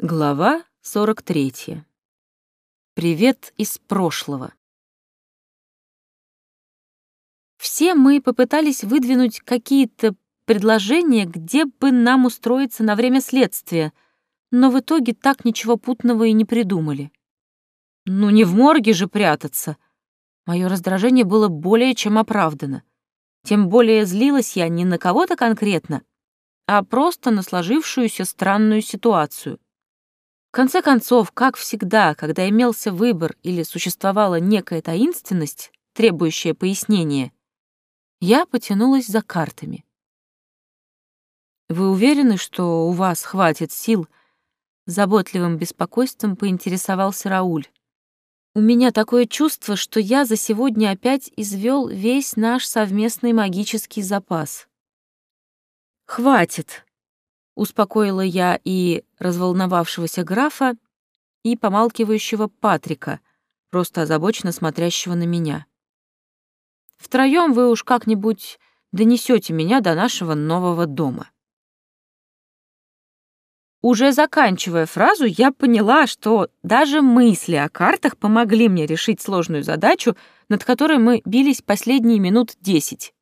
Глава 43. Привет из прошлого. Все мы попытались выдвинуть какие-то предложения, где бы нам устроиться на время следствия, но в итоге так ничего путного и не придумали. Ну не в морге же прятаться. Мое раздражение было более чем оправдано. Тем более злилась я не на кого-то конкретно, а просто на сложившуюся странную ситуацию. В конце концов, как всегда, когда имелся выбор или существовала некая таинственность, требующая пояснения, я потянулась за картами. «Вы уверены, что у вас хватит сил?» Заботливым беспокойством поинтересовался Рауль. «У меня такое чувство, что я за сегодня опять извел весь наш совместный магический запас». «Хватит!» Успокоила я и разволновавшегося графа, и помалкивающего Патрика, просто озабоченно смотрящего на меня. Втроем вы уж как-нибудь донесете меня до нашего нового дома. Уже заканчивая фразу, я поняла, что даже мысли о картах помогли мне решить сложную задачу, над которой мы бились последние минут десять.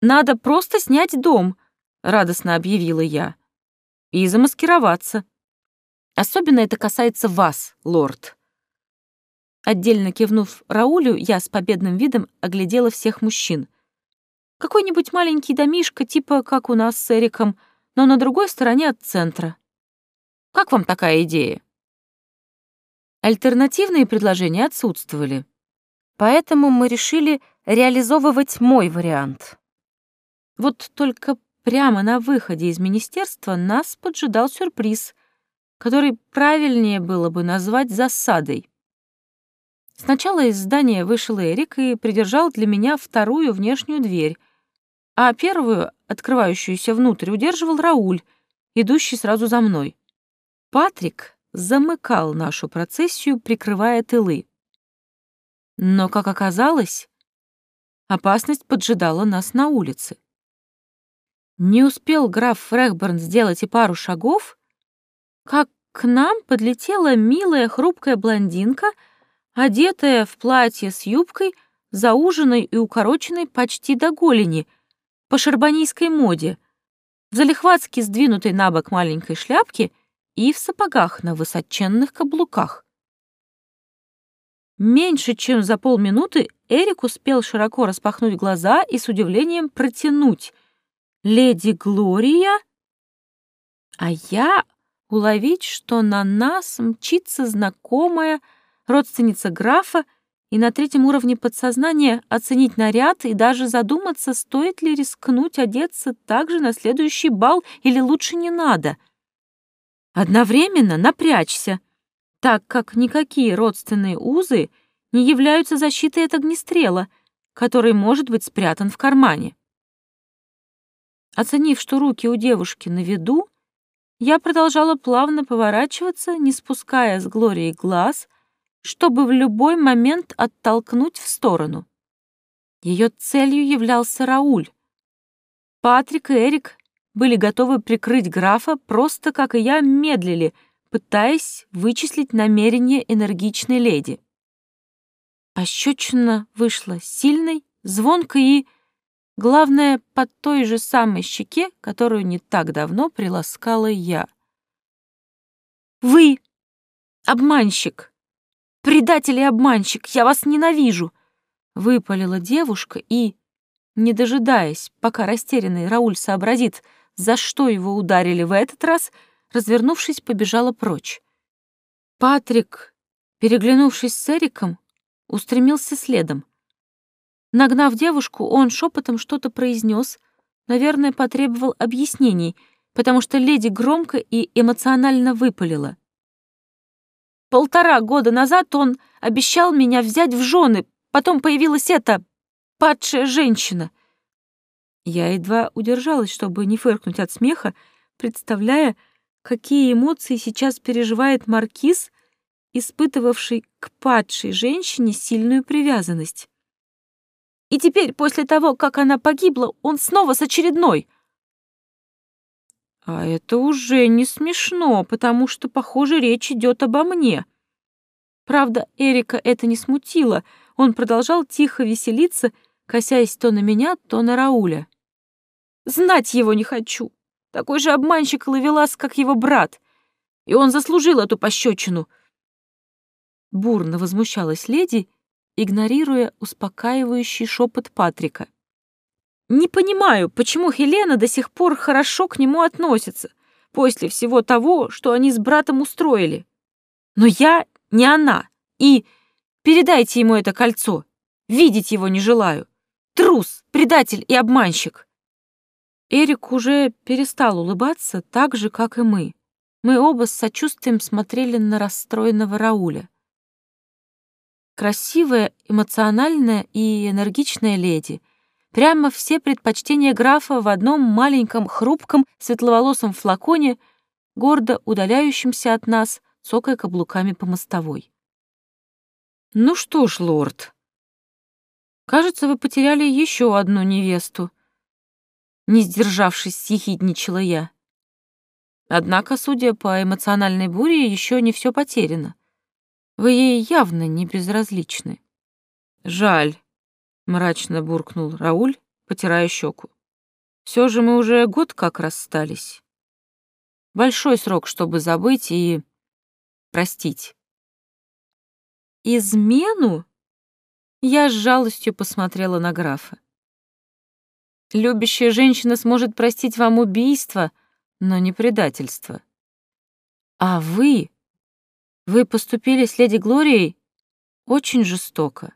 Надо просто снять дом, радостно объявила я. И замаскироваться. Особенно это касается вас, лорд. Отдельно кивнув Раулю, я с победным видом оглядела всех мужчин. Какой-нибудь маленький домишко, типа как у нас с Эриком, но на другой стороне от центра. Как вам такая идея? Альтернативные предложения отсутствовали. Поэтому мы решили реализовывать мой вариант. Вот только Прямо на выходе из министерства нас поджидал сюрприз, который правильнее было бы назвать засадой. Сначала из здания вышел Эрик и придержал для меня вторую внешнюю дверь, а первую, открывающуюся внутрь, удерживал Рауль, идущий сразу за мной. Патрик замыкал нашу процессию, прикрывая тылы. Но, как оказалось, опасность поджидала нас на улице. Не успел граф Фрехберн сделать и пару шагов, как к нам подлетела милая хрупкая блондинка, одетая в платье с юбкой, зауженной и укороченной почти до голени, по шарбанийской моде, в залихватски сдвинутой на бок маленькой шляпке и в сапогах на высоченных каблуках. Меньше чем за полминуты Эрик успел широко распахнуть глаза и с удивлением протянуть — леди Глория, а я уловить, что на нас мчится знакомая родственница графа, и на третьем уровне подсознания оценить наряд и даже задуматься, стоит ли рискнуть одеться также на следующий бал или лучше не надо. Одновременно напрячься, так как никакие родственные узы не являются защитой от огнестрела, который может быть спрятан в кармане. Оценив, что руки у девушки на виду, я продолжала плавно поворачиваться, не спуская с Глории глаз, чтобы в любой момент оттолкнуть в сторону. Ее целью являлся Рауль. Патрик и Эрик были готовы прикрыть графа, просто, как и я, медлили, пытаясь вычислить намерение энергичной леди. Пощечина вышла сильной, звонкой и Главное, под той же самой щеке, которую не так давно приласкала я. «Вы! Обманщик! Предатель и обманщик! Я вас ненавижу!» Выпалила девушка и, не дожидаясь, пока растерянный Рауль сообразит, за что его ударили в этот раз, развернувшись, побежала прочь. Патрик, переглянувшись с Эриком, устремился следом. Нагнав девушку, он шепотом что-то произнес, наверное, потребовал объяснений, потому что леди громко и эмоционально выпалила. «Полтора года назад он обещал меня взять в жены, потом появилась эта падшая женщина». Я едва удержалась, чтобы не фыркнуть от смеха, представляя, какие эмоции сейчас переживает маркиз, испытывавший к падшей женщине сильную привязанность. И теперь, после того, как она погибла, он снова с очередной. А это уже не смешно, потому что, похоже, речь идет обо мне. Правда, Эрика это не смутило. Он продолжал тихо веселиться, косясь то на меня, то на Рауля. Знать его не хочу. Такой же обманщик ловелас, как его брат. И он заслужил эту пощечину. Бурно возмущалась леди, игнорируя успокаивающий шепот Патрика. Не понимаю, почему Хелена до сих пор хорошо к нему относится, после всего того, что они с братом устроили. Но я не она, и передайте ему это кольцо. Видеть его не желаю. Трус, предатель и обманщик. Эрик уже перестал улыбаться так же, как и мы. Мы оба с сочувствием смотрели на расстроенного Рауля. Красивая, эмоциональная и энергичная леди — Прямо все предпочтения графа в одном маленьком, хрупком, светловолосом флаконе, гордо удаляющемся от нас, цокая каблуками по мостовой. «Ну что ж, лорд, кажется, вы потеряли еще одну невесту», не сдержавшись, съехидничала я. Однако, судя по эмоциональной буре, еще не все потеряно. Вы ей явно не безразличны. Жаль. — мрачно буркнул Рауль, потирая щеку. Все же мы уже год как расстались. Большой срок, чтобы забыть и простить. Измену? Я с жалостью посмотрела на графа. Любящая женщина сможет простить вам убийство, но не предательство. А вы... Вы поступили с леди Глорией очень жестоко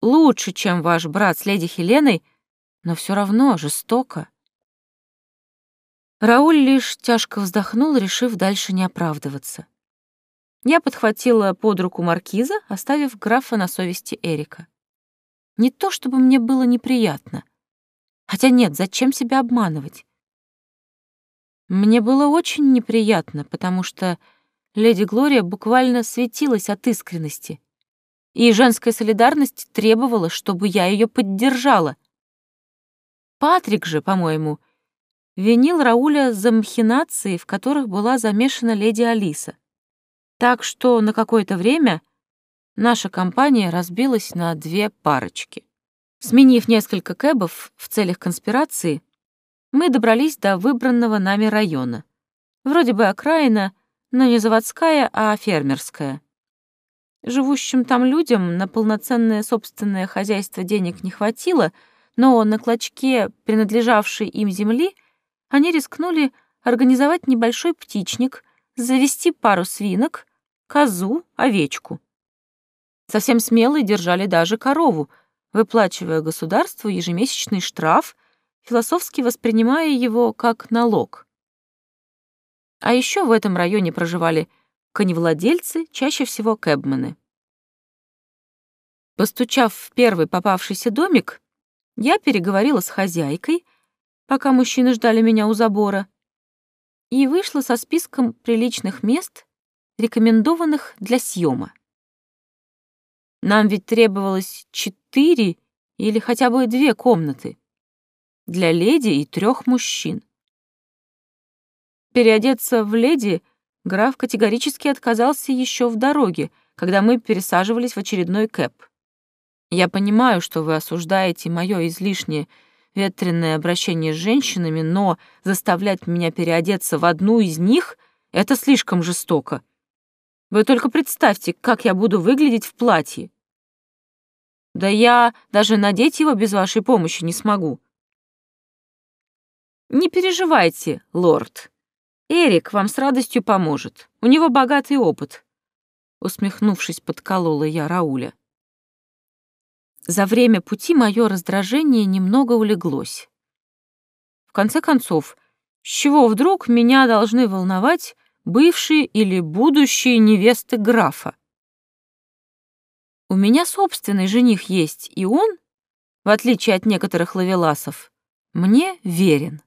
лучше, чем ваш брат с леди Хеленой, но все равно жестоко. Рауль лишь тяжко вздохнул, решив дальше не оправдываться. Я подхватила под руку маркиза, оставив графа на совести Эрика. Не то чтобы мне было неприятно. Хотя нет, зачем себя обманывать? Мне было очень неприятно, потому что леди Глория буквально светилась от искренности и женская солидарность требовала, чтобы я ее поддержала. Патрик же, по-моему, винил Рауля за махинации, в которых была замешана леди Алиса. Так что на какое-то время наша компания разбилась на две парочки. Сменив несколько кэбов в целях конспирации, мы добрались до выбранного нами района. Вроде бы окраина, но не заводская, а фермерская. Живущим там людям на полноценное собственное хозяйство денег не хватило, но на клочке, принадлежавшей им земли, они рискнули организовать небольшой птичник, завести пару свинок, козу, овечку. Совсем смелые держали даже корову, выплачивая государству ежемесячный штраф, философски воспринимая его как налог. А еще в этом районе проживали коневладельцы, чаще всего кэбмены. Постучав в первый попавшийся домик, я переговорила с хозяйкой, пока мужчины ждали меня у забора, и вышла со списком приличных мест, рекомендованных для съема. Нам ведь требовалось четыре или хотя бы две комнаты для леди и трех мужчин. Переодеться в леди граф категорически отказался еще в дороге, когда мы пересаживались в очередной кэп. Я понимаю, что вы осуждаете мое излишнее ветреное обращение с женщинами, но заставлять меня переодеться в одну из них — это слишком жестоко. Вы только представьте, как я буду выглядеть в платье. Да я даже надеть его без вашей помощи не смогу. Не переживайте, лорд, Эрик вам с радостью поможет. У него богатый опыт. Усмехнувшись, подколола я Рауля. За время пути мое раздражение немного улеглось. В конце концов, с чего вдруг меня должны волновать бывшие или будущие невесты графа? У меня собственный жених есть, и он, в отличие от некоторых лавеласов, мне верен.